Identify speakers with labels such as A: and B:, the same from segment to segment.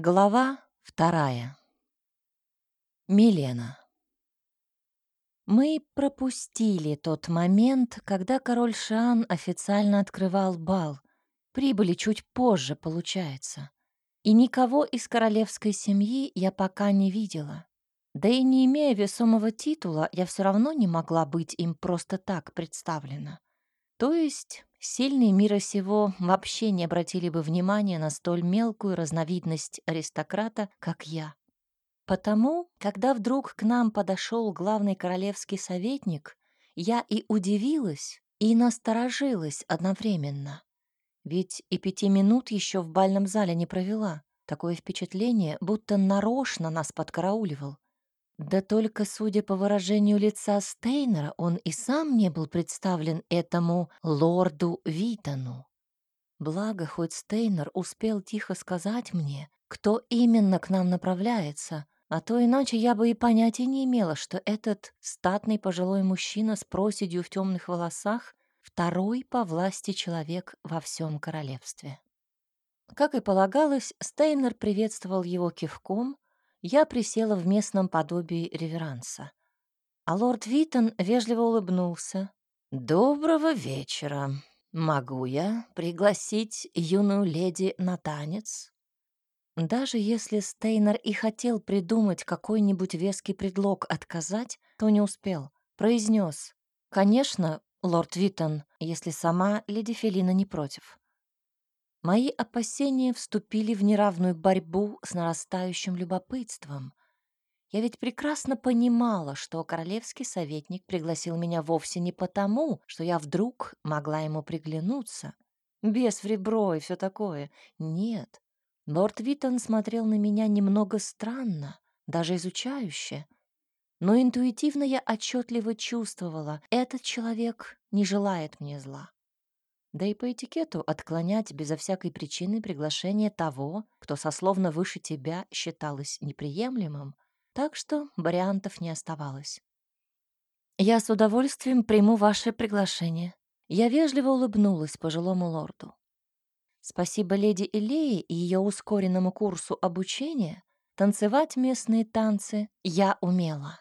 A: Глава вторая. Милена. Мы пропустили тот момент, когда король Шан официально открывал бал. Прибыли чуть позже, получается. И никого из королевской семьи я пока не видела. Да и не имея весомого титула, я все равно не могла быть им просто так представлена. То есть сильные мира сего вообще не обратили бы внимания на столь мелкую разновидность аристократа, как я. Потому, когда вдруг к нам подошел главный королевский советник, я и удивилась, и насторожилась одновременно. Ведь и пяти минут еще в бальном зале не провела. Такое впечатление, будто нарочно нас подкарауливал. Да только, судя по выражению лица Стейнера, он и сам не был представлен этому лорду Витону. Благо, хоть Стейнер успел тихо сказать мне, кто именно к нам направляется, а то иначе я бы и понятия не имела, что этот статный пожилой мужчина с проседью в темных волосах второй по власти человек во всем королевстве. Как и полагалось, Стейнер приветствовал его кивком — я присела в местном подобии реверанса. А лорд Витон вежливо улыбнулся. «Доброго вечера. Могу я пригласить юную леди на танец?» Даже если Стейнер и хотел придумать какой-нибудь веский предлог отказать, то не успел. Произнес. «Конечно, лорд Витон, если сама леди Фелина не против». Мои опасения вступили в неравную борьбу с нарастающим любопытством. Я ведь прекрасно понимала, что королевский советник пригласил меня вовсе не потому, что я вдруг могла ему приглянуться. Без в ребро и все такое. Нет. Лорд Виттон смотрел на меня немного странно, даже изучающе. Но интуитивно я отчетливо чувствовала, этот человек не желает мне зла. Да и по этикету отклонять безо всякой причины приглашение того, кто сословно выше тебя, считалось неприемлемым, так что вариантов не оставалось. «Я с удовольствием приму ваше приглашение». Я вежливо улыбнулась пожилому лорду. Спасибо леди Элее и ее ускоренному курсу обучения, танцевать местные танцы я умела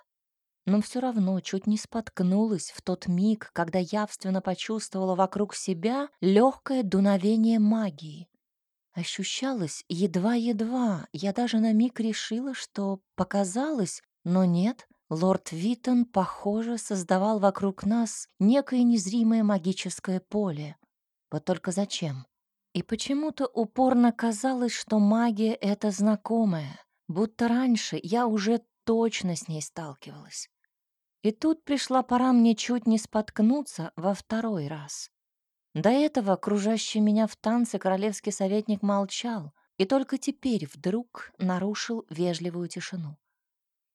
A: но все равно чуть не споткнулась в тот миг, когда явственно почувствовала вокруг себя легкое дуновение магии. Ощущалось едва-едва, я даже на миг решила, что показалось, но нет, лорд Виттон, похоже, создавал вокруг нас некое незримое магическое поле. Вот только зачем? И почему-то упорно казалось, что магия — это знакомая, будто раньше я уже точно с ней сталкивалась. И тут пришла пора мне чуть не споткнуться во второй раз. До этого кружащий меня в танце королевский советник молчал и только теперь вдруг нарушил вежливую тишину.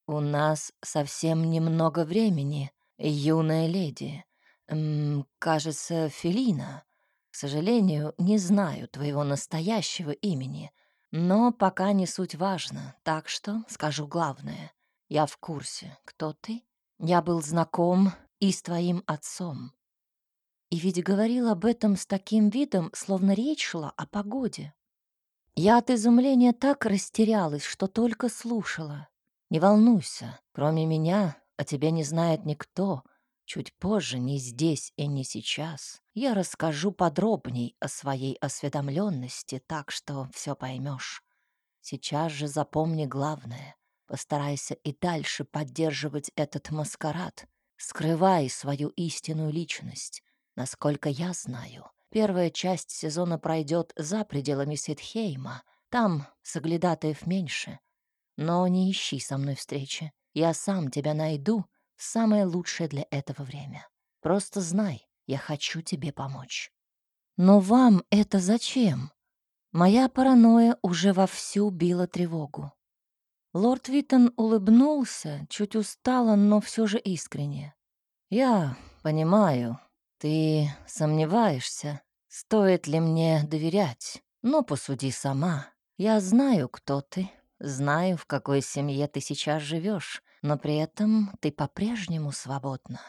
A: «У нас совсем немного времени, юная леди. М кажется, Фелина. К сожалению, не знаю твоего настоящего имени, но пока не суть важно, так что скажу главное. Я в курсе, кто ты я был знаком и с твоим отцом. И ведь говорил об этом с таким видом, словно речь шла о погоде. Я от изумления так растерялась, что только слушала. Не волнуйся, кроме меня о тебе не знает никто. Чуть позже, не здесь и не сейчас, я расскажу подробней о своей осведомленности, так что все поймешь. Сейчас же запомни главное. Постарайся и дальше поддерживать этот маскарад, скрывай свою истинную личность. Насколько я знаю, первая часть сезона пройдет за пределами Ситхейма. Там соглядатаев меньше. Но не ищи со мной встречи. Я сам тебя найду в самое лучшее для этого время. Просто знай, я хочу тебе помочь. Но вам это зачем? Моя паранойя уже вовсю била тревогу. Лорд Виттон улыбнулся, чуть устало, но все же искренне. «Я понимаю, ты сомневаешься, стоит ли мне доверять, но посуди сама. Я знаю, кто ты, знаю, в какой семье ты сейчас живешь, но при этом ты по-прежнему свободна.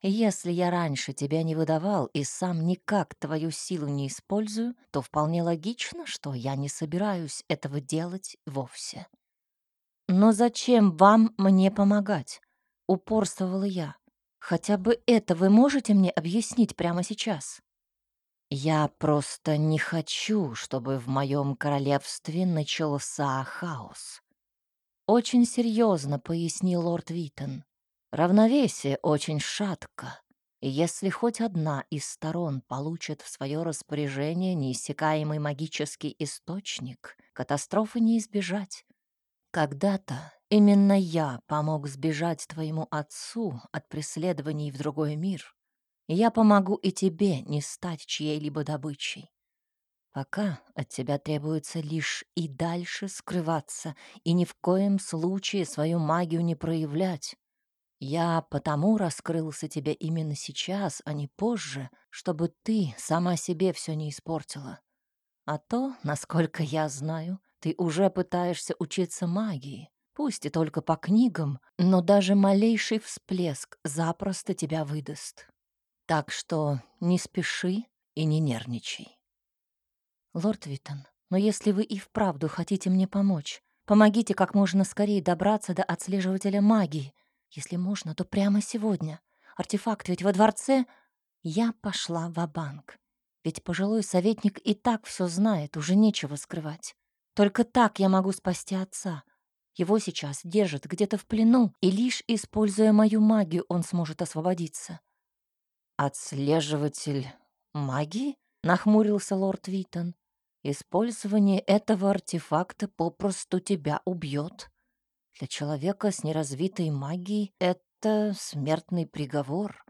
A: Если я раньше тебя не выдавал и сам никак твою силу не использую, то вполне логично, что я не собираюсь этого делать вовсе. Но зачем вам мне помогать? Упорствовала я. Хотя бы это вы можете мне объяснить прямо сейчас? Я просто не хочу, чтобы в моем королевстве начался хаос. Очень серьезно пояснил лорд Витон. Равновесие очень шатко, и если хоть одна из сторон получит в свое распоряжение неиссякаемый магический источник, катастрофы не избежать. Когда-то именно я помог сбежать твоему отцу от преследований в другой мир. я помогу и тебе не стать чьей-либо добычей. Пока от тебя требуется лишь и дальше скрываться и ни в коем случае свою магию не проявлять. Я потому раскрылся тебе именно сейчас, а не позже, чтобы ты сама себе все не испортила. А то, насколько я знаю, ты уже пытаешься учиться магии, пусть и только по книгам, но даже малейший всплеск запросто тебя выдаст. Так что не спеши и не нервничай. Лорд Виттон, но если вы и вправду хотите мне помочь, помогите как можно скорее добраться до отслеживателя магии. Если можно, то прямо сегодня. Артефакт ведь во дворце. Я пошла в банк Ведь пожилой советник и так все знает, уже нечего скрывать. Только так я могу спасти отца. Его сейчас держат где-то в плену, и лишь используя мою магию он сможет освободиться. «Отслеживатель магии?» — нахмурился лорд Витон. «Использование этого артефакта попросту тебя убьет. Для человека с неразвитой магией это смертный приговор.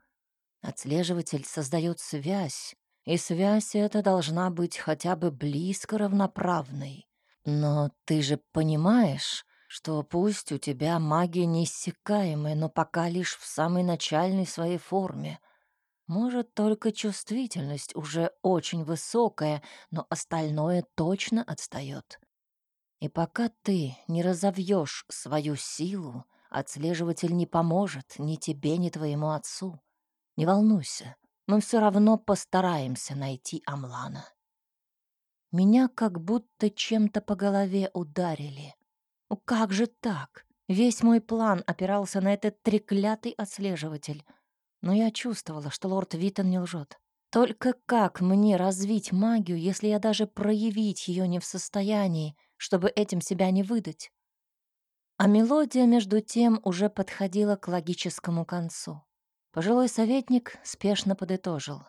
A: Отслеживатель создает связь, и связь эта должна быть хотя бы близко равноправной. Но ты же понимаешь, что пусть у тебя магия неиссякаемая, но пока лишь в самой начальной своей форме. Может, только чувствительность уже очень высокая, но остальное точно отстает. И пока ты не разовьешь свою силу, отслеживатель не поможет ни тебе, ни твоему отцу. Не волнуйся, мы все равно постараемся найти Амлана. Меня как будто чем-то по голове ударили. Ну как же так? Весь мой план опирался на этот треклятый отслеживатель. Но я чувствовала, что лорд Витон не лжет. Только как мне развить магию, если я даже проявить ее не в состоянии, чтобы этим себя не выдать? А мелодия, между тем, уже подходила к логическому концу. Пожилой советник спешно подытожил.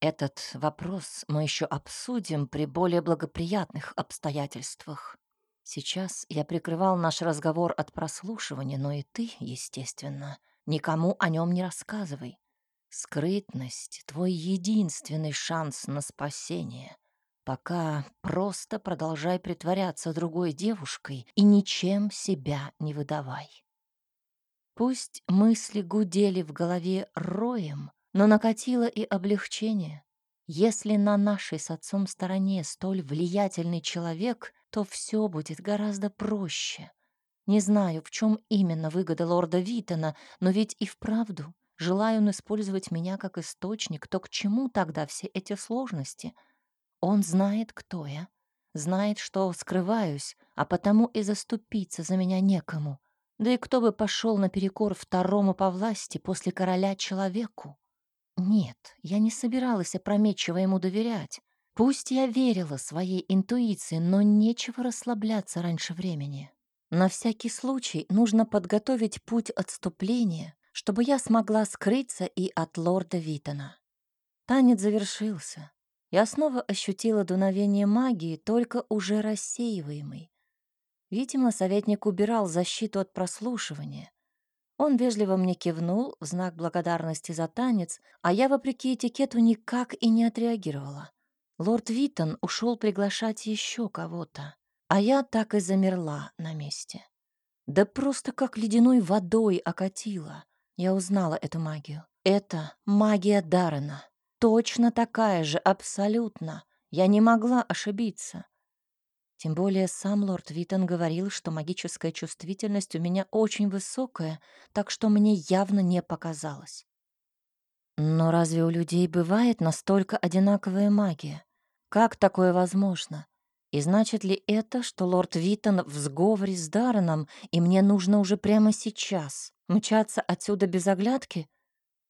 A: Этот вопрос мы еще обсудим при более благоприятных обстоятельствах. Сейчас я прикрывал наш разговор от прослушивания, но и ты, естественно, никому о нем не рассказывай. Скрытность — твой единственный шанс на спасение. Пока просто продолжай притворяться другой девушкой и ничем себя не выдавай. Пусть мысли гудели в голове роем, но накатило и облегчение. Если на нашей с отцом стороне столь влиятельный человек, то все будет гораздо проще. Не знаю, в чем именно выгода лорда Витона, но ведь и вправду, желая он использовать меня как источник, то к чему тогда все эти сложности? Он знает, кто я, знает, что скрываюсь, а потому и заступиться за меня некому. Да и кто бы пошел наперекор второму по власти после короля человеку? Нет, я не собиралась опрометчиво ему доверять. Пусть я верила своей интуиции, но нечего расслабляться раньше времени. На всякий случай нужно подготовить путь отступления, чтобы я смогла скрыться и от лорда Витона. Танец завершился. Я снова ощутила дуновение магии, только уже рассеиваемой. Видимо, советник убирал защиту от прослушивания. Он вежливо мне кивнул в знак благодарности за танец, а я, вопреки этикету, никак и не отреагировала. Лорд Виттон ушел приглашать еще кого-то, а я так и замерла на месте. Да просто как ледяной водой окатила. Я узнала эту магию. Это магия Даррена. Точно такая же, абсолютно. Я не могла ошибиться. Тем более сам лорд Витон говорил, что магическая чувствительность у меня очень высокая, так что мне явно не показалось. Но разве у людей бывает настолько одинаковая магия? Как такое возможно? И значит ли это, что лорд Витон в сговоре с Дарреном, и мне нужно уже прямо сейчас мчаться отсюда без оглядки?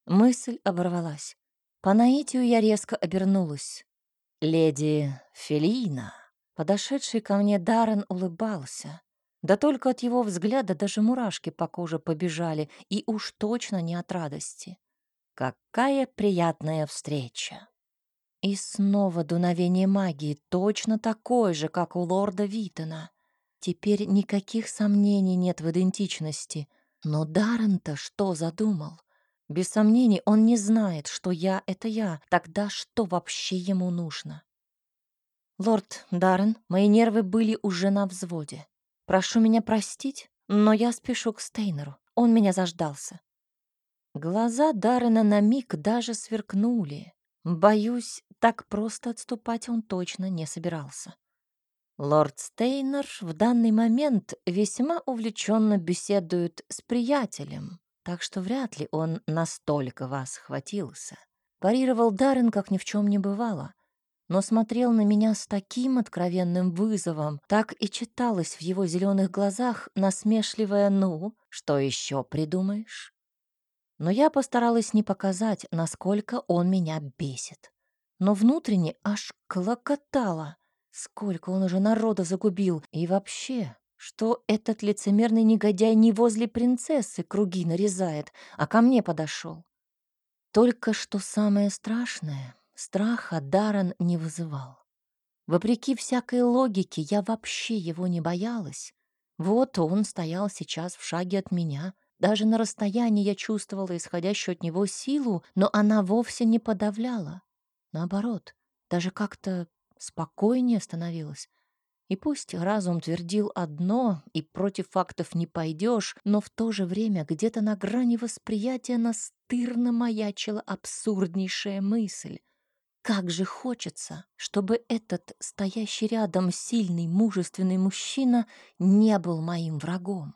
A: Мысль оборвалась. По наитию я резко обернулась. «Леди Фелина». Подошедший ко мне Даррен улыбался. Да только от его взгляда даже мурашки по коже побежали, и уж точно не от радости. Какая приятная встреча! И снова дуновение магии, точно такое же, как у лорда Витона. Теперь никаких сомнений нет в идентичности. Но Даррен-то что задумал? Без сомнений, он не знает, что я — это я. Тогда что вообще ему нужно? Лорд Даррен, мои нервы были уже на взводе. Прошу меня простить, но я спешу к Стейнеру. Он меня заждался. Глаза Даррена на миг даже сверкнули. Боюсь, так просто отступать он точно не собирался. Лорд Стейнер в данный момент весьма увлеченно беседует с приятелем, так что вряд ли он настолько вас хватился. Парировал Даррен, как ни в чем не бывало, но смотрел на меня с таким откровенным вызовом, так и читалось в его зеленых глазах насмешливое «ну, что еще придумаешь?» но я постаралась не показать, насколько он меня бесит. Но внутренне аж клокотало, сколько он уже народа загубил, и вообще, что этот лицемерный негодяй не возле принцессы круги нарезает, а ко мне подошел. Только что самое страшное, страха Даррен не вызывал. Вопреки всякой логике, я вообще его не боялась. Вот он стоял сейчас в шаге от меня — даже на расстоянии я чувствовала исходящую от него силу, но она вовсе не подавляла. Наоборот, даже как-то спокойнее становилась. И пусть разум твердил одно, и против фактов не пойдешь, но в то же время где-то на грани восприятия настырно маячила абсурднейшая мысль. Как же хочется, чтобы этот стоящий рядом сильный, мужественный мужчина не был моим врагом.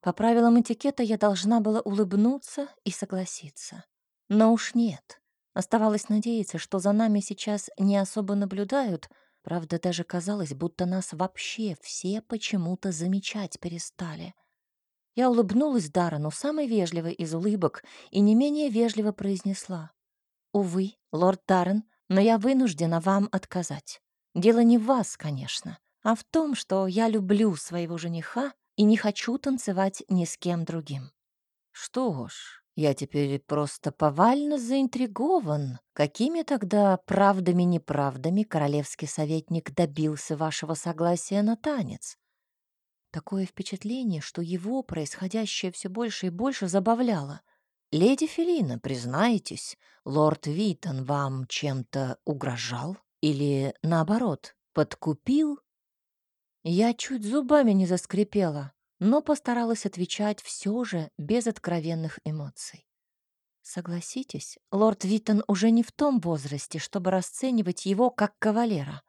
A: По правилам этикета я должна была улыбнуться и согласиться. Но уж нет. Оставалось надеяться, что за нами сейчас не особо наблюдают, правда, даже казалось, будто нас вообще все почему-то замечать перестали. Я улыбнулась Дарану самой вежливой из улыбок и не менее вежливо произнесла. «Увы, лорд Даррен, но я вынуждена вам отказать. Дело не в вас, конечно, а в том, что я люблю своего жениха и не хочу танцевать ни с кем другим. Что ж, я теперь просто повально заинтригован. Какими тогда правдами-неправдами королевский советник добился вашего согласия на танец? Такое впечатление, что его происходящее все больше и больше забавляло. «Леди Фелина, признайтесь, лорд Витон вам чем-то угрожал? Или, наоборот, подкупил я чуть зубами не заскрипела, но постаралась отвечать все же без откровенных эмоций. Согласитесь, лорд Виттон уже не в том возрасте, чтобы расценивать его как кавалера.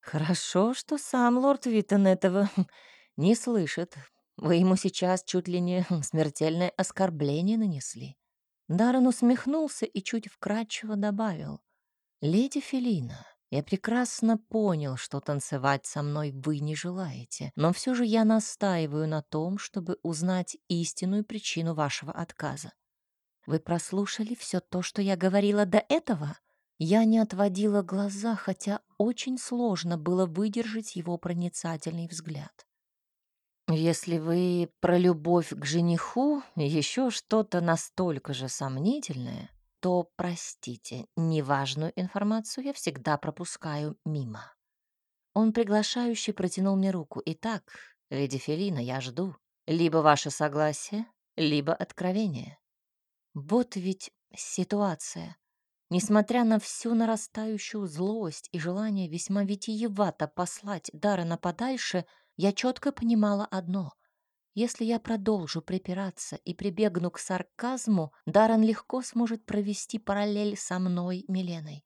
A: Хорошо, что сам лорд Виттон этого не слышит. Вы ему сейчас чуть ли не смертельное оскорбление нанесли. Даррен усмехнулся и чуть вкрадчиво добавил. «Леди Фелина, я прекрасно понял, что танцевать со мной вы не желаете, но все же я настаиваю на том, чтобы узнать истинную причину вашего отказа. Вы прослушали все то, что я говорила до этого? Я не отводила глаза, хотя очень сложно было выдержать его проницательный взгляд. Если вы про любовь к жениху, еще что-то настолько же сомнительное, то, простите, неважную информацию я всегда пропускаю мимо. Он приглашающе протянул мне руку. Итак, леди Фелина, я жду. Либо ваше согласие, либо откровение. Вот ведь ситуация. Несмотря на всю нарастающую злость и желание весьма витиевато послать Даррена подальше, я четко понимала одно — если я продолжу припираться и прибегну к сарказму, Даррен легко сможет провести параллель со мной, Миленой.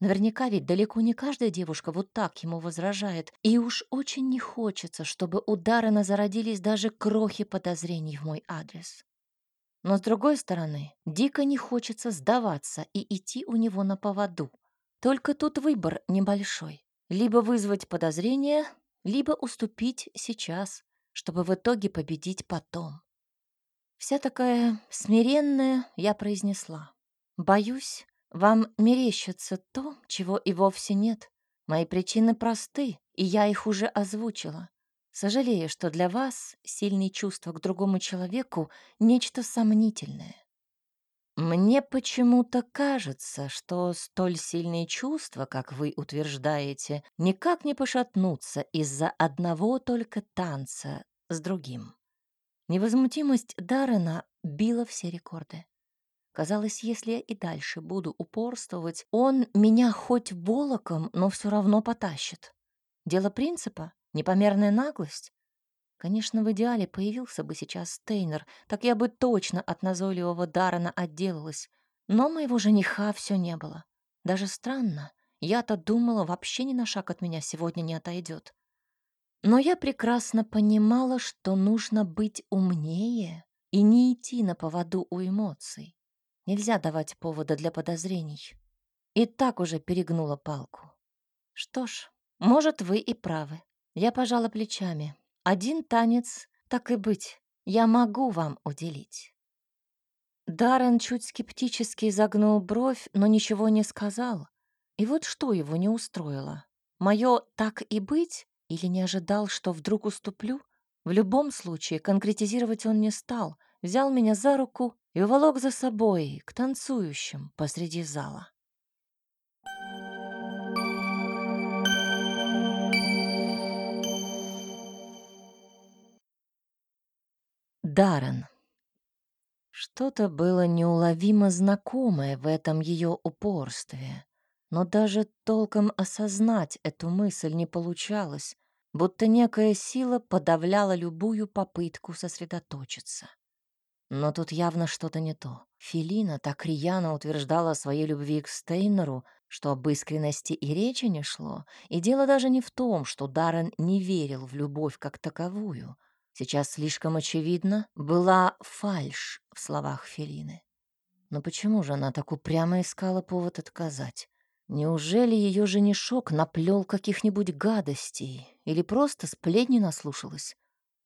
A: Наверняка ведь далеко не каждая девушка вот так ему возражает, и уж очень не хочется, чтобы у Даррена зародились даже крохи подозрений в мой адрес. Но, с другой стороны, дико не хочется сдаваться и идти у него на поводу. Только тут выбор небольшой. Либо вызвать подозрение, либо уступить сейчас, чтобы в итоге победить потом. Вся такая смиренная я произнесла. Боюсь, вам мерещится то, чего и вовсе нет. Мои причины просты, и я их уже озвучила. Сожалею, что для вас сильные чувства к другому человеку — нечто сомнительное. Мне почему-то кажется, что столь сильные чувства, как вы утверждаете, никак не пошатнутся из-за одного только танца с другим. Невозмутимость Даррена била все рекорды. Казалось, если я и дальше буду упорствовать, он меня хоть волоком, но все равно потащит. Дело принципа? Непомерная наглость? Конечно, в идеале появился бы сейчас Стейнер, так я бы точно от назойливого Даррена отделалась. Но моего жениха все не было. Даже странно. Я-то думала, вообще ни на шаг от меня сегодня не отойдет. Но я прекрасно понимала, что нужно быть умнее и не идти на поводу у эмоций. Нельзя давать повода для подозрений. И так уже перегнула палку. Что ж, может, вы и правы. Я пожала плечами. Один танец, так и быть, я могу вам уделить. Даррен чуть скептически изогнул бровь, но ничего не сказал. И вот что его не устроило? Мое «так и быть» Или не ожидал, что вдруг уступлю? В любом случае, конкретизировать он не стал. Взял меня за руку и уволок за собой к танцующим посреди зала. Даррен. Что-то было неуловимо знакомое в этом ее упорстве но даже толком осознать эту мысль не получалось, будто некая сила подавляла любую попытку сосредоточиться. Но тут явно что-то не то. Филина так рьяно утверждала о своей любви к Стейнеру, что об искренности и речи не шло. И дело даже не в том, что Даррен не верил в любовь как таковую. Сейчас слишком очевидно была фальшь в словах Филины. Но почему же она так упрямо искала повод отказать? Неужели ее женишок наплел каких-нибудь гадостей или просто сплетни наслушалась?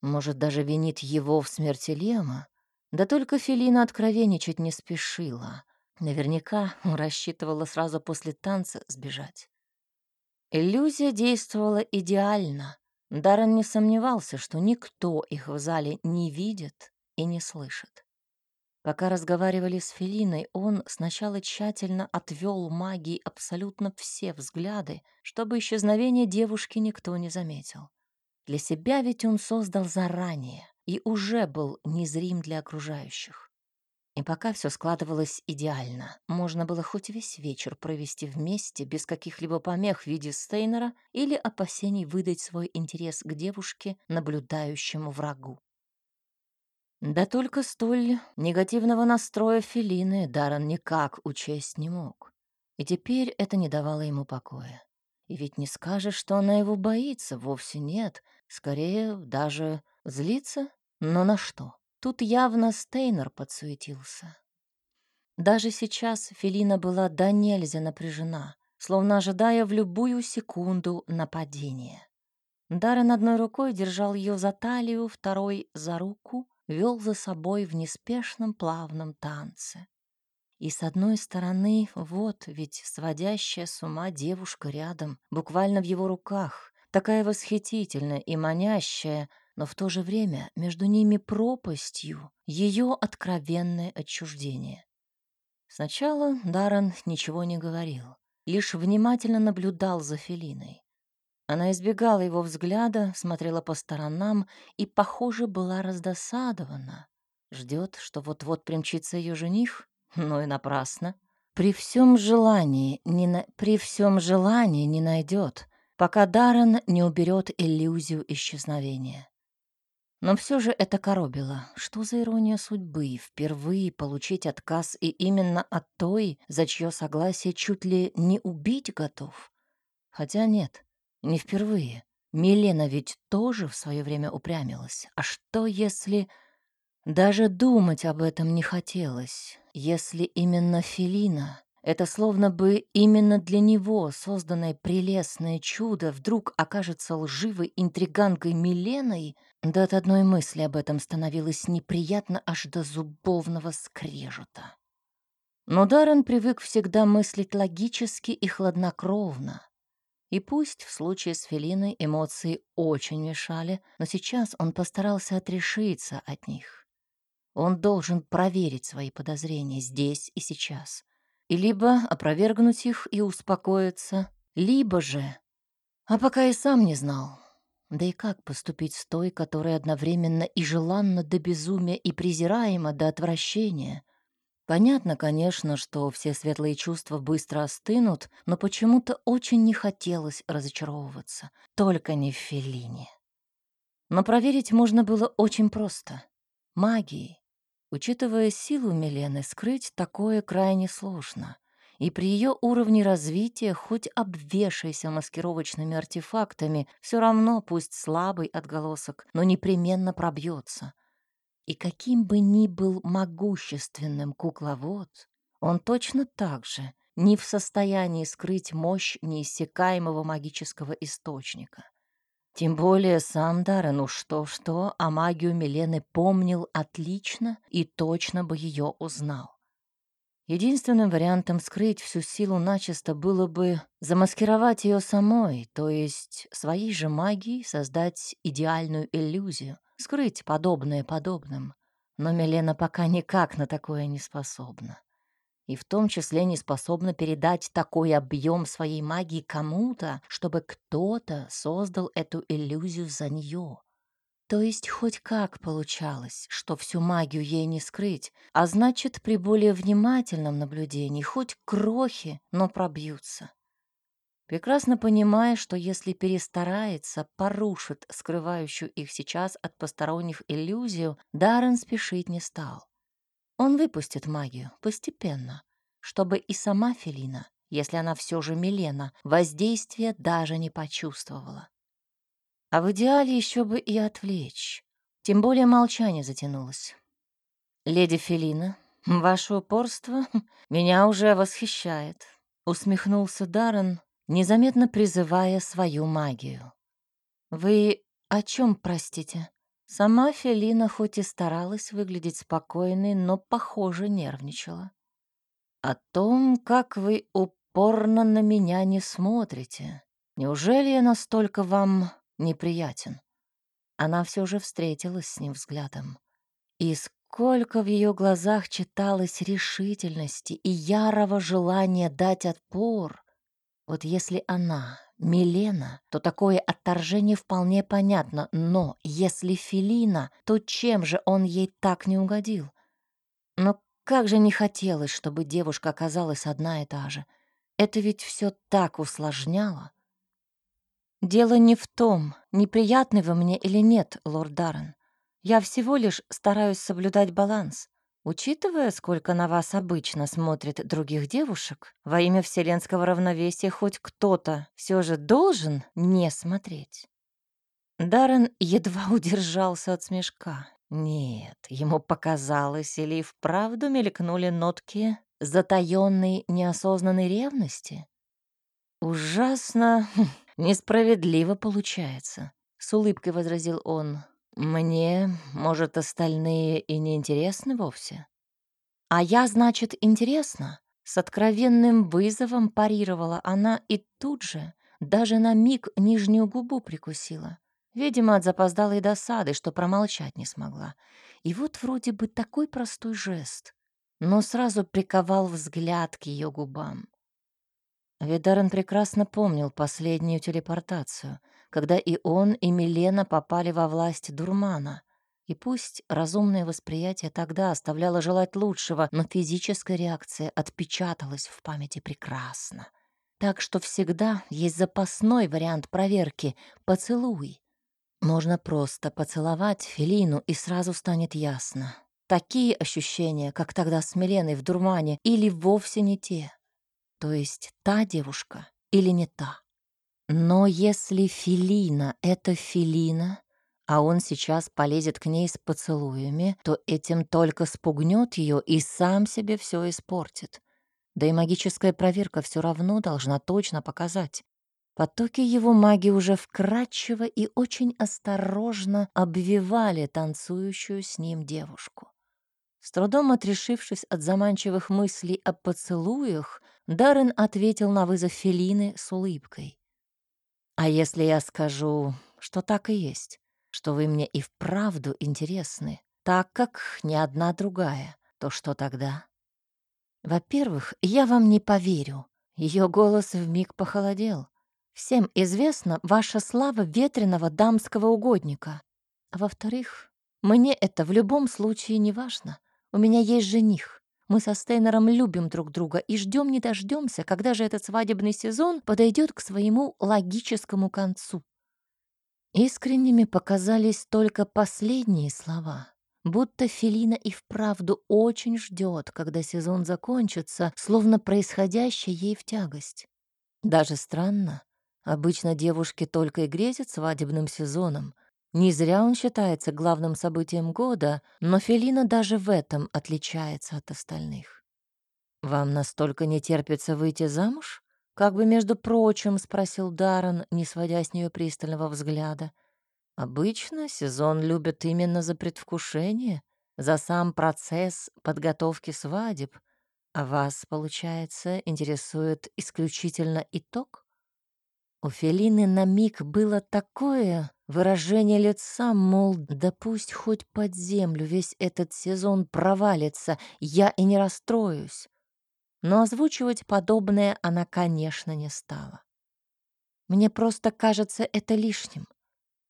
A: Может, даже винит его в смерти Лема? Да только Фелина откровенничать не спешила. Наверняка рассчитывала сразу после танца сбежать. Иллюзия действовала идеально. Даррен не сомневался, что никто их в зале не видит и не слышит. Пока разговаривали с Фелиной, он сначала тщательно отвел магии абсолютно все взгляды, чтобы исчезновение девушки никто не заметил. Для себя ведь он создал заранее и уже был незрим для окружающих. И пока все складывалось идеально, можно было хоть весь вечер провести вместе без каких-либо помех в виде Стейнера или опасений выдать свой интерес к девушке, наблюдающему врагу. Да только столь негативного настроя Филины Даррен никак учесть не мог. И теперь это не давало ему покоя. И ведь не скажешь, что она его боится, вовсе нет. Скорее, даже злится. Но на что? Тут явно Стейнер подсуетился. Даже сейчас Филина была до нельзя напряжена, словно ожидая в любую секунду нападения. Даррен одной рукой держал ее за талию, второй — за руку, вел за собой в неспешном плавном танце. И с одной стороны, вот ведь сводящая с ума девушка рядом, буквально в его руках, такая восхитительная и манящая, но в то же время между ними пропастью ее откровенное отчуждение. Сначала Даррен ничего не говорил, лишь внимательно наблюдал за Фелиной. Она избегала его взгляда, смотрела по сторонам и, похоже, была раздосадована. Ждет, что вот-вот примчится ее жених, но и напрасно. При всем желании не, на... При всем желании не найдет, пока Даррен не уберет иллюзию исчезновения. Но все же это коробило. Что за ирония судьбы впервые получить отказ и именно от той, за чье согласие чуть ли не убить готов? Хотя нет, не впервые. Милена ведь тоже в свое время упрямилась. А что если... Даже думать об этом не хотелось, если именно Филина, это словно бы именно для него созданное прелестное чудо вдруг окажется лживой интриганкой Миленой, да от одной мысли об этом становилось неприятно аж до зубовного скрежета. Но Даррен привык всегда мыслить логически и хладнокровно. И пусть в случае с Фелиной эмоции очень мешали, но сейчас он постарался отрешиться от них. Он должен проверить свои подозрения здесь и сейчас. И либо опровергнуть их и успокоиться, либо же... А пока и сам не знал. Да и как поступить с той, которая одновременно и желанна до безумия, и презираема до отвращения? Понятно, конечно, что все светлые чувства быстро остынут, но почему-то очень не хотелось разочаровываться. Только не в Феллине. Но проверить можно было очень просто. Магией. Учитывая силу Милены, скрыть такое крайне сложно. И при ее уровне развития, хоть обвешайся маскировочными артефактами, все равно, пусть слабый отголосок, но непременно пробьется. И каким бы ни был могущественным кукловод, он точно так же не в состоянии скрыть мощь неиссякаемого магического источника. Тем более сам Даррен уж что-что, а магию Милены помнил отлично и точно бы ее узнал. Единственным вариантом скрыть всю силу начисто было бы замаскировать ее самой, то есть своей же магией создать идеальную иллюзию, скрыть подобное подобным. Но Милена пока никак на такое не способна. И в том числе не способна передать такой объем своей магии кому-то, чтобы кто-то создал эту иллюзию за нее. То есть хоть как получалось, что всю магию ей не скрыть, а значит, при более внимательном наблюдении хоть крохи, но пробьются прекрасно понимая, что если перестарается, порушит скрывающую их сейчас от посторонних иллюзию, Даррен спешить не стал. Он выпустит магию постепенно, чтобы и сама Фелина, если она все же Милена, воздействия даже не почувствовала. А в идеале еще бы и отвлечь. Тем более молчание затянулось. «Леди Фелина, ваше упорство меня уже восхищает», — усмехнулся Даррен, незаметно призывая свою магию. «Вы о чем, простите?» Сама Фелина хоть и старалась выглядеть спокойной, но, похоже, нервничала. «О том, как вы упорно на меня не смотрите. Неужели я настолько вам неприятен?» Она все же встретилась с ним взглядом. И сколько в ее глазах читалось решительности и ярого желания дать отпор, вот если она Милена, то такое отторжение вполне понятно, но если Филина, то чем же он ей так не угодил? Но как же не хотелось, чтобы девушка оказалась одна и та же. Это ведь все так усложняло. Дело не в том, неприятный вы мне или нет, лорд Даррен. Я всего лишь стараюсь соблюдать баланс. Учитывая, сколько на вас обычно смотрит других девушек, во имя вселенского равновесия хоть кто-то все же должен не смотреть. Даррен едва удержался от смешка. Нет, ему показалось, или вправду мелькнули нотки затаённой неосознанной ревности. Ужасно хм, несправедливо получается, с улыбкой возразил он. Мне, может, остальные и не интересны вовсе? А я, значит, интересна? С откровенным вызовом парировала она и тут же, даже на миг нижнюю губу прикусила. Видимо, от запоздалой досады, что промолчать не смогла. И вот вроде бы такой простой жест, но сразу приковал взгляд к ее губам. Видарен прекрасно помнил последнюю телепортацию — когда и он, и Милена попали во власть дурмана. И пусть разумное восприятие тогда оставляло желать лучшего, но физическая реакция отпечаталась в памяти прекрасно. Так что всегда есть запасной вариант проверки — поцелуй. Можно просто поцеловать Фелину, и сразу станет ясно. Такие ощущения, как тогда с Миленой в дурмане, или вовсе не те. То есть та девушка или не та. Но если Филина — это Филина, а он сейчас полезет к ней с поцелуями, то этим только спугнет ее и сам себе все испортит. Да и магическая проверка все равно должна точно показать. Потоки его магии уже вкрадчиво и очень осторожно обвивали танцующую с ним девушку. С трудом отрешившись от заманчивых мыслей о поцелуях, Даррен ответил на вызов Фелины с улыбкой. «А если я скажу, что так и есть, что вы мне и вправду интересны, так как ни одна другая, то что тогда?» «Во-первых, я вам не поверю». Ее голос вмиг похолодел. «Всем известна ваша слава ветреного дамского угодника. А во-вторых, мне это в любом случае не важно. У меня есть жених. Мы со Стейнером любим друг друга и ждем не дождемся, когда же этот свадебный сезон подойдет к своему логическому концу. Искренними показались только последние слова, будто Фелина и вправду очень ждет, когда сезон закончится, словно происходящее ей в тягость. Даже странно. Обычно девушки только и грезят свадебным сезоном. Не зря он считается главным событием года, но Фелина даже в этом отличается от остальных. «Вам настолько не терпится выйти замуж?» Как бы, между прочим, спросил Даррен, не сводя с нее пристального взгляда. Обычно сезон любят именно за предвкушение, за сам процесс подготовки свадеб. А вас, получается, интересует исключительно итог? У Фелины на миг было такое выражение лица, мол, да пусть хоть под землю весь этот сезон провалится, я и не расстроюсь но озвучивать подобное она, конечно, не стала. Мне просто кажется это лишним.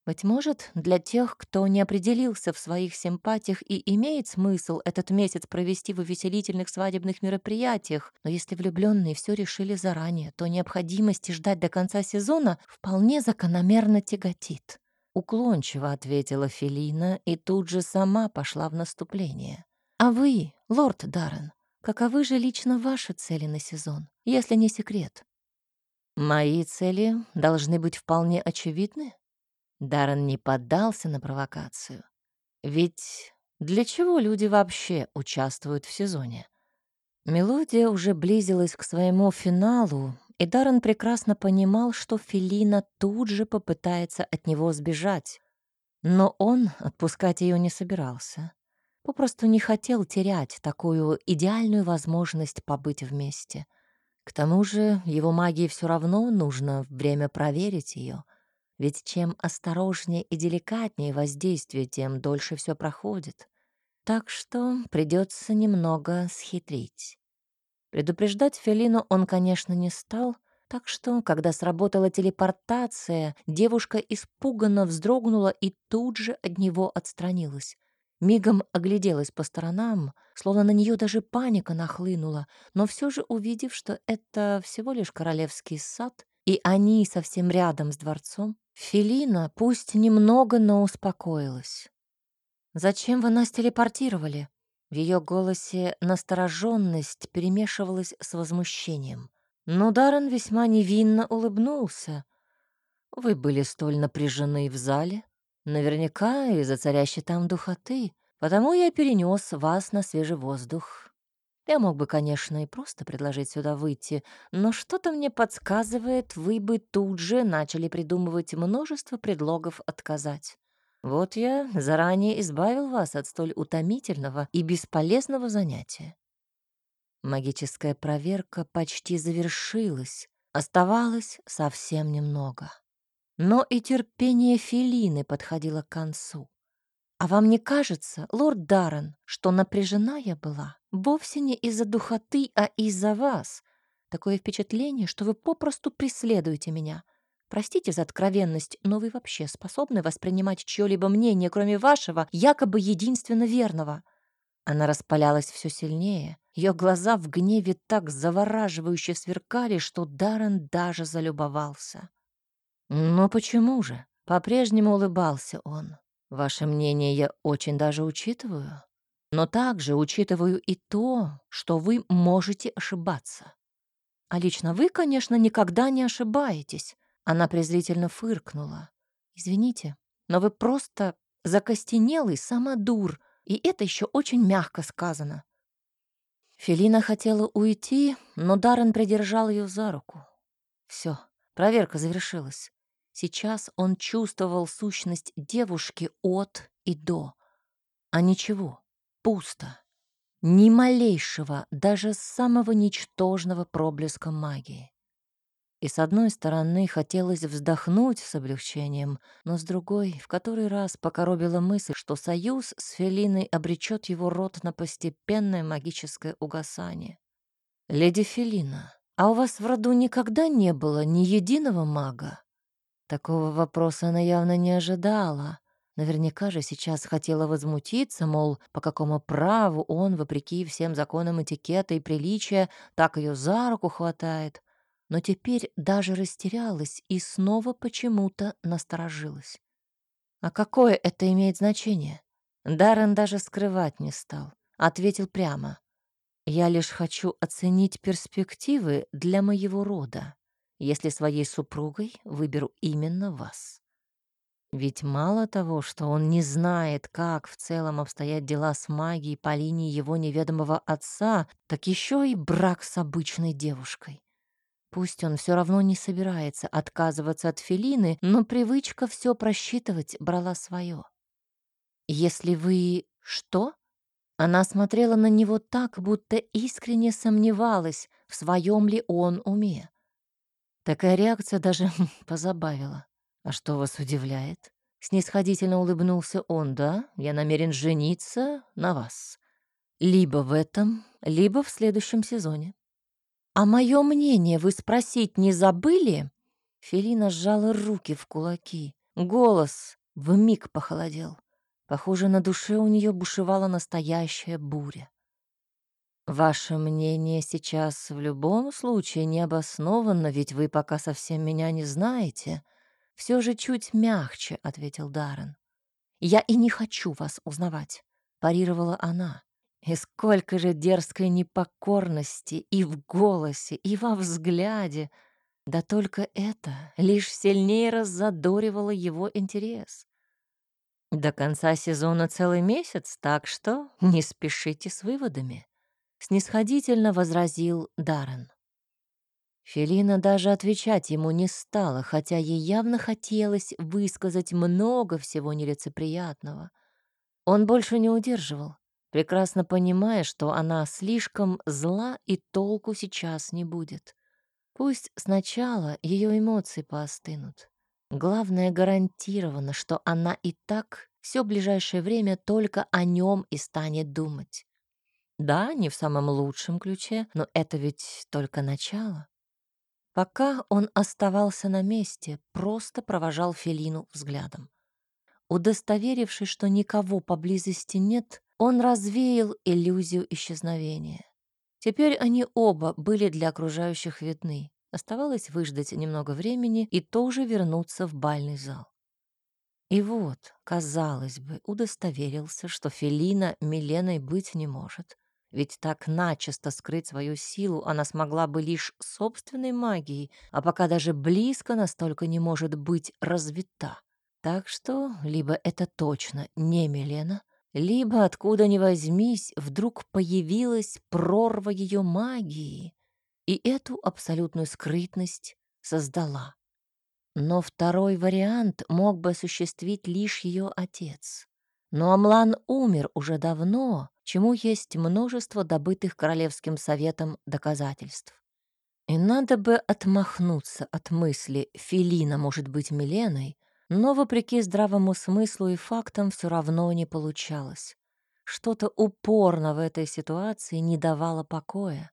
A: Быть может, для тех, кто не определился в своих симпатиях и имеет смысл этот месяц провести в увеселительных свадебных мероприятиях, но если влюбленные все решили заранее, то необходимости ждать до конца сезона вполне закономерно тяготит. Уклончиво ответила Фелина и тут же сама пошла в наступление. «А вы, лорд Даррен, Каковы же лично ваши цели на сезон, если не секрет? Мои цели должны быть вполне очевидны. Даррен не поддался на провокацию. Ведь для чего люди вообще участвуют в сезоне? Мелодия уже близилась к своему финалу, и Даррен прекрасно понимал, что Фелина тут же попытается от него сбежать. Но он отпускать ее не собирался. Попросту не хотел терять такую идеальную возможность побыть вместе. К тому же его магии все равно нужно время проверить ее, ведь чем осторожнее и деликатнее воздействие, тем дольше все проходит. Так что придется немного схитрить. Предупреждать Фелину он, конечно, не стал, так что, когда сработала телепортация, девушка испуганно вздрогнула и тут же от него отстранилась. Мигом огляделась по сторонам, словно на нее даже паника нахлынула, но все же увидев, что это всего лишь королевский сад, и они совсем рядом с дворцом, Фелина пусть немного, но успокоилась. «Зачем вы нас телепортировали?» В ее голосе настороженность перемешивалась с возмущением. Но Даррен весьма невинно улыбнулся. «Вы были столь напряжены в зале, Наверняка из-за царящей там духоты, потому я перенес вас на свежий воздух. Я мог бы, конечно, и просто предложить сюда выйти, но что-то мне подсказывает, вы бы тут же начали придумывать множество предлогов отказать. Вот я заранее избавил вас от столь утомительного и бесполезного занятия. Магическая проверка почти завершилась. Оставалось совсем немного. Но и терпение Фелины подходило к концу. А вам не кажется, лорд Даррен, что напряжена я была вовсе не из-за духоты, а из-за вас? Такое впечатление, что вы попросту преследуете меня. Простите за откровенность, но вы вообще способны воспринимать чье-либо мнение, кроме вашего, якобы единственно верного. Она распалялась все сильнее. Ее глаза в гневе так завораживающе сверкали, что Даррен даже залюбовался. «Но почему же?» — по-прежнему улыбался он. «Ваше мнение я очень даже учитываю, но также учитываю и то, что вы можете ошибаться. А лично вы, конечно, никогда не ошибаетесь». Она презрительно фыркнула. «Извините, но вы просто закостенелый самодур, и это еще очень мягко сказано. Фелина хотела уйти, но Даррен придержал ее за руку. Все, проверка завершилась. Сейчас он чувствовал сущность девушки от и до. А ничего, пусто. Ни малейшего, даже самого ничтожного проблеска магии. И с одной стороны хотелось вздохнуть с облегчением, но с другой в который раз покоробила мысль, что союз с Фелиной обречет его род на постепенное магическое угасание. «Леди Фелина, а у вас в роду никогда не было ни единого мага?» Такого вопроса она явно не ожидала. Наверняка же сейчас хотела возмутиться, мол, по какому праву он, вопреки всем законам этикета и приличия, так ее за руку хватает но теперь даже растерялась и снова почему-то насторожилась. А какое это имеет значение? Даррен даже скрывать не стал. Ответил прямо. «Я лишь хочу оценить перспективы для моего рода, если своей супругой выберу именно вас. Ведь мало того, что он не знает, как в целом обстоят дела с магией по линии его неведомого отца, так еще и брак с обычной девушкой. Пусть он все равно не собирается отказываться от Фелины, но привычка все просчитывать брала свое. «Если вы... что?» Она смотрела на него так, будто искренне сомневалась, в своем ли он уме. Такая реакция даже позабавила. «А что вас удивляет?» Снисходительно улыбнулся он, «да? Я намерен жениться на вас. Либо в этом, либо в следующем сезоне. «А мое мнение вы спросить не забыли?» Фелина сжала руки в кулаки. Голос вмиг похолодел. Похоже, на душе у нее бушевала настоящая буря. «Ваше мнение сейчас в любом случае не обоснованно, ведь вы пока совсем меня не знаете. Все же чуть мягче», — ответил Даррен. «Я и не хочу вас узнавать», — парировала она. И сколько же дерзкой непокорности и в голосе, и во взгляде. Да только это лишь сильнее раззадоривало его интерес. До конца сезона целый месяц, так что не спешите с выводами, снисходительно возразил Даррен. Фелина даже отвечать ему не стала, хотя ей явно хотелось высказать много всего нелицеприятного. Он больше не удерживал прекрасно понимая, что она слишком зла и толку сейчас не будет. Пусть сначала ее эмоции поостынут. Главное гарантировано, что она и так все ближайшее время только о нем и станет думать. Да, не в самом лучшем ключе, но это ведь только начало. Пока он оставался на месте, просто провожал Фелину взглядом. Удостоверившись, что никого поблизости нет, он развеял иллюзию исчезновения. Теперь они оба были для окружающих видны. Оставалось выждать немного времени и тоже вернуться в бальный зал. И вот, казалось бы, удостоверился, что Фелина Миленой быть не может. Ведь так начисто скрыть свою силу она смогла бы лишь собственной магией, а пока даже близко настолько не может быть развита. Так что либо это точно не Милена, либо откуда ни возьмись, вдруг появилась прорва ее магии, и эту абсолютную скрытность создала. Но второй вариант мог бы осуществить лишь ее отец. Но Амлан умер уже давно, чему есть множество добытых Королевским советом доказательств. И надо бы отмахнуться от мысли «Филина может быть Миленой», но, вопреки здравому смыслу и фактам, все равно не получалось. Что-то упорно в этой ситуации не давало покоя.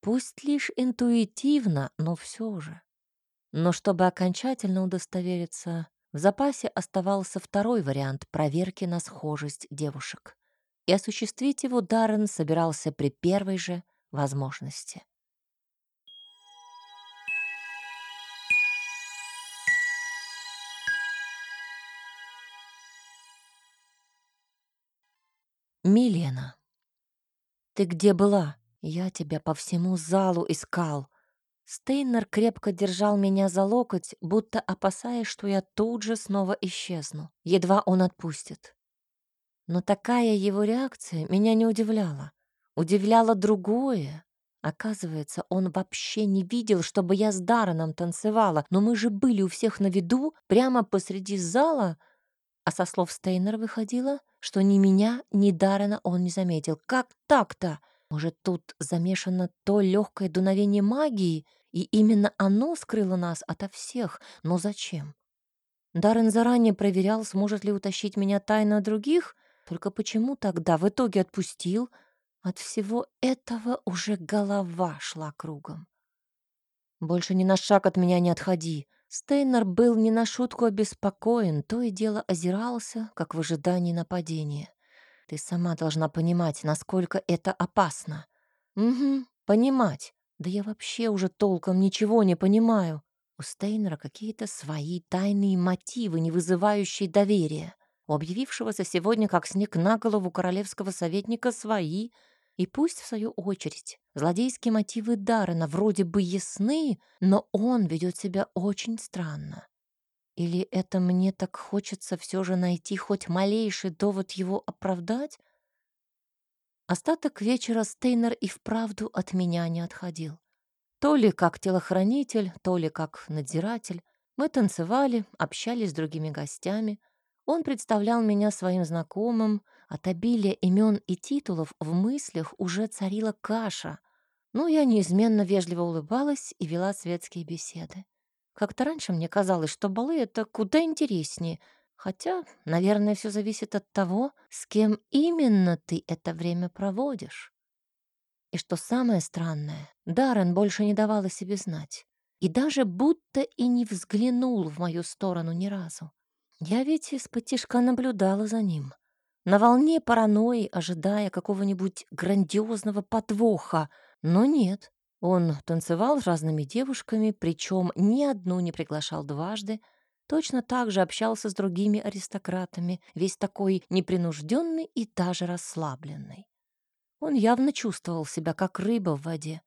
A: Пусть лишь интуитивно, но все же. Но чтобы окончательно удостовериться, в запасе оставался второй вариант проверки на схожесть девушек. И осуществить его Даррен собирался при первой же возможности. Милена. «Ты где была? Я тебя по всему залу искал». Стейнер крепко держал меня за локоть, будто опасаясь, что я тут же снова исчезну. Едва он отпустит. Но такая его реакция меня не удивляла. Удивляло другое. Оказывается, он вообще не видел, чтобы я с Дарреном танцевала, но мы же были у всех на виду, прямо посреди зала, а со слов Стейнера выходило, что ни меня, ни Даррена он не заметил. Как так-то? Может, тут замешано то легкое дуновение магии, и именно оно скрыло нас ото всех? Но зачем? Даррен заранее проверял, сможет ли утащить меня тайно других, только почему тогда в итоге отпустил? От всего этого уже голова шла кругом. «Больше ни на шаг от меня не отходи». Стейнер был не на шутку обеспокоен, то и дело озирался, как в ожидании нападения. Ты сама должна понимать, насколько это опасно. Угу, понимать. Да я вообще уже толком ничего не понимаю. У Стейнера какие-то свои тайные мотивы, не вызывающие доверия. У объявившегося сегодня как снег на голову королевского советника свои. И пусть, в свою очередь, злодейские мотивы Даррена вроде бы ясны, но он ведет себя очень странно. Или это мне так хочется все же найти хоть малейший довод его оправдать? Остаток вечера Стейнер и вправду от меня не отходил. То ли как телохранитель, то ли как надзиратель. Мы танцевали, общались с другими гостями. Он представлял меня своим знакомым. От обилия имен и титулов в мыслях уже царила каша. Но я неизменно вежливо улыбалась и вела светские беседы. Как-то раньше мне казалось, что балы — это куда интереснее. Хотя, наверное, все зависит от того, с кем именно ты это время проводишь. И что самое странное, Даррен больше не давал о себе знать. И даже будто и не взглянул в мою сторону ни разу. Я ведь из-под наблюдала за ним. На волне паранойи, ожидая какого-нибудь грандиозного подвоха. Но нет, он танцевал с разными девушками, причем ни одну не приглашал дважды, точно так же общался с другими аристократами, весь такой непринужденный и даже расслабленный. Он явно чувствовал себя как рыба в воде.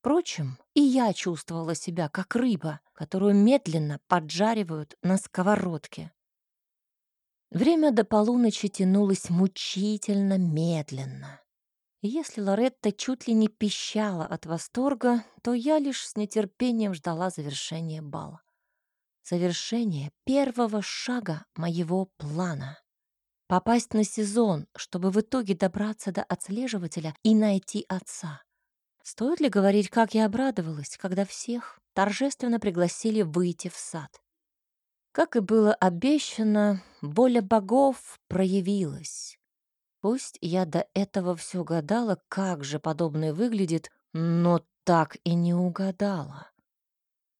A: Впрочем, и я чувствовала себя как рыба, которую медленно поджаривают на сковородке. Время до полуночи тянулось мучительно медленно. Если Лоретта чуть ли не пищала от восторга, то я лишь с нетерпением ждала завершения бала. Завершение первого шага моего плана. Попасть на сезон, чтобы в итоге добраться до отслеживателя и найти отца. Стоит ли говорить, как я обрадовалась, когда всех торжественно пригласили выйти в сад? Как и было обещано, воля богов проявилась. Пусть я до этого все гадала, как же подобное выглядит, но так и не угадала.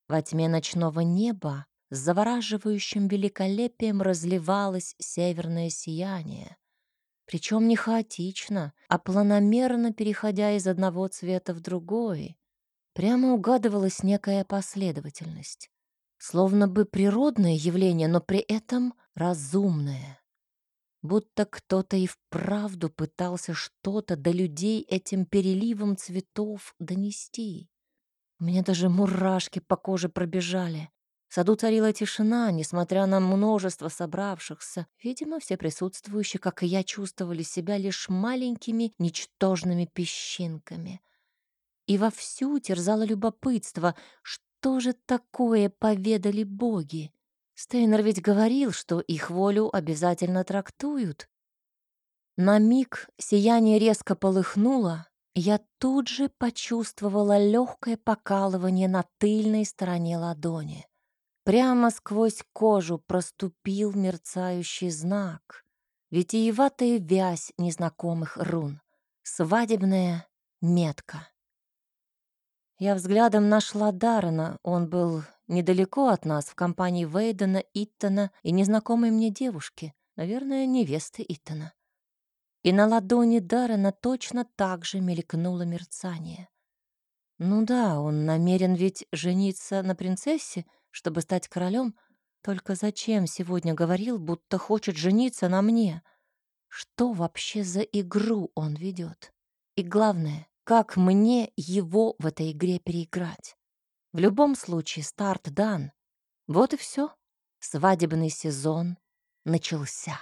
A: Во тьме ночного неба с завораживающим великолепием разливалось северное сияние. Причем не хаотично, а планомерно переходя из одного цвета в другой. Прямо угадывалась некая последовательность. Словно бы природное явление, но при этом разумное будто кто-то и вправду пытался что-то до людей этим переливом цветов донести. У меня даже мурашки по коже пробежали. В саду царила тишина, несмотря на множество собравшихся. Видимо, все присутствующие, как и я, чувствовали себя лишь маленькими, ничтожными песчинками. И вовсю терзало любопытство, что же такое поведали боги. Стейнер ведь говорил, что их волю обязательно трактуют. На миг сияние резко полыхнуло, я тут же почувствовала легкое покалывание на тыльной стороне ладони. Прямо сквозь кожу проступил мерцающий знак, витиеватая вязь незнакомых рун, свадебная метка. Я взглядом нашла Даррена, он был недалеко от нас, в компании Вейдена, Иттона и незнакомой мне девушки, наверное, невесты Иттона. И на ладони Даррена точно так же мелькнуло мерцание. Ну да, он намерен ведь жениться на принцессе, чтобы стать королем. Только зачем сегодня говорил, будто хочет жениться на мне? Что вообще за игру он ведет? И главное, как мне его в этой игре переиграть? В любом случае старт дан. Вот и все. Свадебный сезон начался.